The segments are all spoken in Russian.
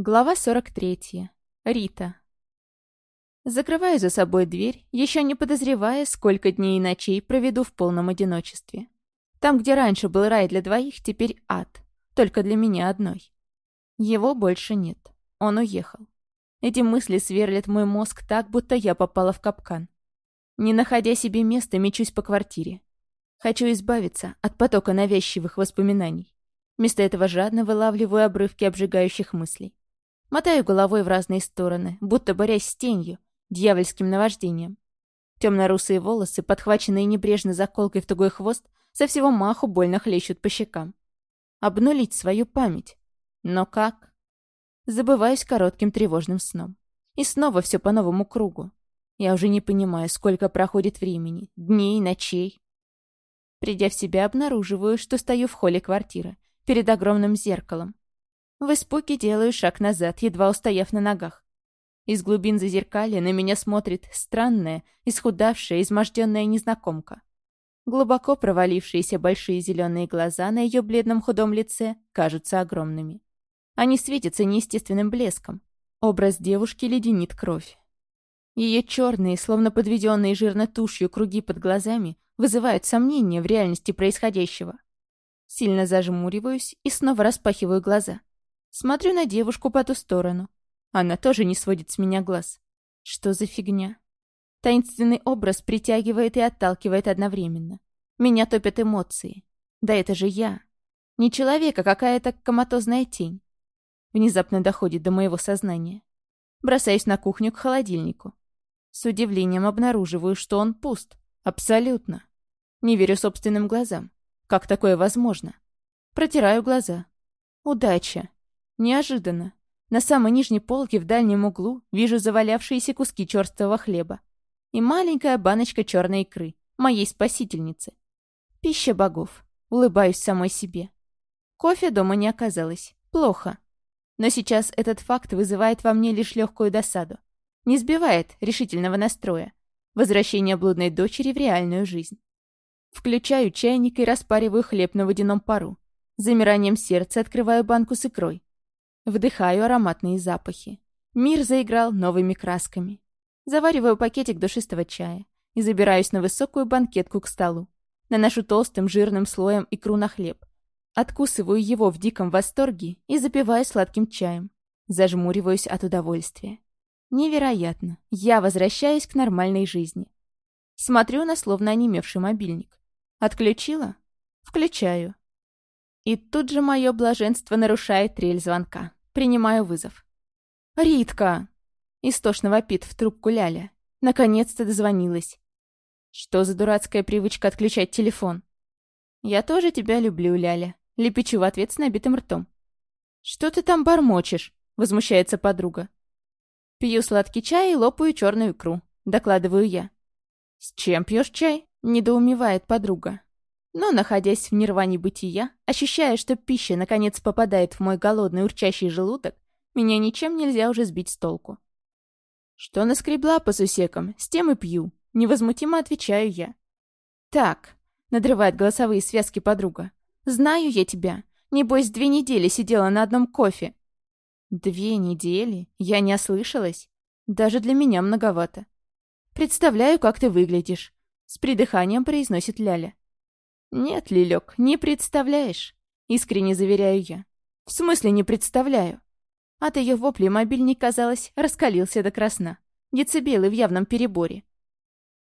Глава 43. Рита. Закрываю за собой дверь, еще не подозревая, сколько дней и ночей проведу в полном одиночестве. Там, где раньше был рай для двоих, теперь ад. Только для меня одной. Его больше нет. Он уехал. Эти мысли сверлят мой мозг так, будто я попала в капкан. Не находя себе места, мечусь по квартире. Хочу избавиться от потока навязчивых воспоминаний. Вместо этого жадно вылавливаю обрывки обжигающих мыслей. Мотаю головой в разные стороны, будто борясь с тенью, дьявольским наваждением. Темно-русые волосы, подхваченные небрежно заколкой в тугой хвост, со всего маху больно хлещут по щекам. Обнулить свою память. Но как? Забываюсь коротким тревожным сном. И снова все по новому кругу. Я уже не понимаю, сколько проходит времени, дней, ночей. Придя в себя, обнаруживаю, что стою в холле квартиры, перед огромным зеркалом, в испуге делаю шаг назад, едва устояв на ногах. Из глубин зазеркалья на меня смотрит странная, исхудавшая, изможденная незнакомка. Глубоко провалившиеся большие зеленые глаза на ее бледном худом лице кажутся огромными. Они светятся неестественным блеском. Образ девушки леденит кровь. Ее черные, словно подведенные жирной тушью круги под глазами, вызывают сомнения в реальности происходящего. Сильно зажмуриваюсь и снова распахиваю глаза. Смотрю на девушку по ту сторону. Она тоже не сводит с меня глаз. Что за фигня? Таинственный образ притягивает и отталкивает одновременно. Меня топят эмоции. Да это же я. Не человек, а какая-то коматозная тень. Внезапно доходит до моего сознания. Бросаюсь на кухню к холодильнику. С удивлением обнаруживаю, что он пуст. Абсолютно. Не верю собственным глазам. Как такое возможно? Протираю глаза. Удача. Неожиданно. На самой нижней полке в дальнем углу вижу завалявшиеся куски черствого хлеба. И маленькая баночка черной икры, моей спасительницы. Пища богов. Улыбаюсь самой себе. Кофе дома не оказалось. Плохо. Но сейчас этот факт вызывает во мне лишь легкую досаду. Не сбивает решительного настроя. Возвращение блудной дочери в реальную жизнь. Включаю чайник и распариваю хлеб на водяном пару. Замиранием сердца открываю банку с икрой. Вдыхаю ароматные запахи. Мир заиграл новыми красками. Завариваю пакетик душистого чая и забираюсь на высокую банкетку к столу. Наношу толстым жирным слоем икру на хлеб. Откусываю его в диком восторге и запиваю сладким чаем. Зажмуриваюсь от удовольствия. Невероятно. Я возвращаюсь к нормальной жизни. Смотрю на словно онемевший мобильник. Отключила? Включаю. И тут же мое блаженство нарушает трель звонка. Принимаю вызов. «Ритка!» Истошно вопит в трубку Ляля. Наконец-то дозвонилась. Что за дурацкая привычка отключать телефон? «Я тоже тебя люблю, Ляля», — лепечу в ответ с набитым ртом. «Что ты там бормочешь?» — возмущается подруга. «Пью сладкий чай и лопаю черную икру», — докладываю я. «С чем пьешь чай?» — недоумевает подруга. Но, находясь в нирване бытия, ощущая, что пища наконец попадает в мой голодный урчащий желудок, меня ничем нельзя уже сбить с толку. Что наскребла по сусекам, с тем и пью. Невозмутимо отвечаю я. «Так», — надрывает голосовые связки подруга, — «знаю я тебя. Небось, две недели сидела на одном кофе». «Две недели? Я не ослышалась? Даже для меня многовато». «Представляю, как ты выглядишь», — с придыханием произносит Ляля. «Нет, Лилек, не представляешь», — искренне заверяю я. «В смысле не представляю?» От ее вопли мобильник, казалось, раскалился до красна. Децибелы в явном переборе.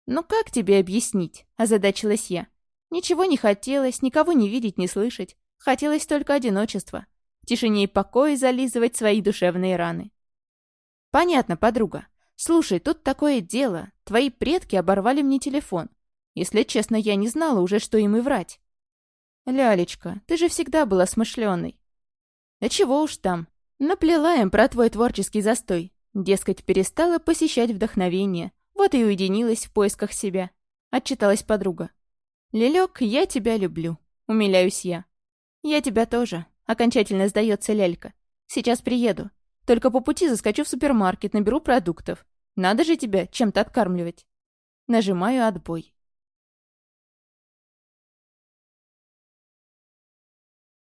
«Ну как тебе объяснить?» — озадачилась я. Ничего не хотелось, никого не видеть, не слышать. Хотелось только одиночества. В тишине и покое зализывать свои душевные раны. «Понятно, подруга. Слушай, тут такое дело. Твои предки оборвали мне телефон. Если честно, я не знала уже, что им и врать. «Лялечка, ты же всегда была смышленой». «Да чего уж там. Наплела им про твой творческий застой. Дескать, перестала посещать вдохновение. Вот и уединилась в поисках себя», — отчиталась подруга. «Лелек, я тебя люблю», — умиляюсь я. «Я тебя тоже», — окончательно сдается лялька. «Сейчас приеду. Только по пути заскочу в супермаркет, наберу продуктов. Надо же тебя чем-то откармливать». Нажимаю отбой.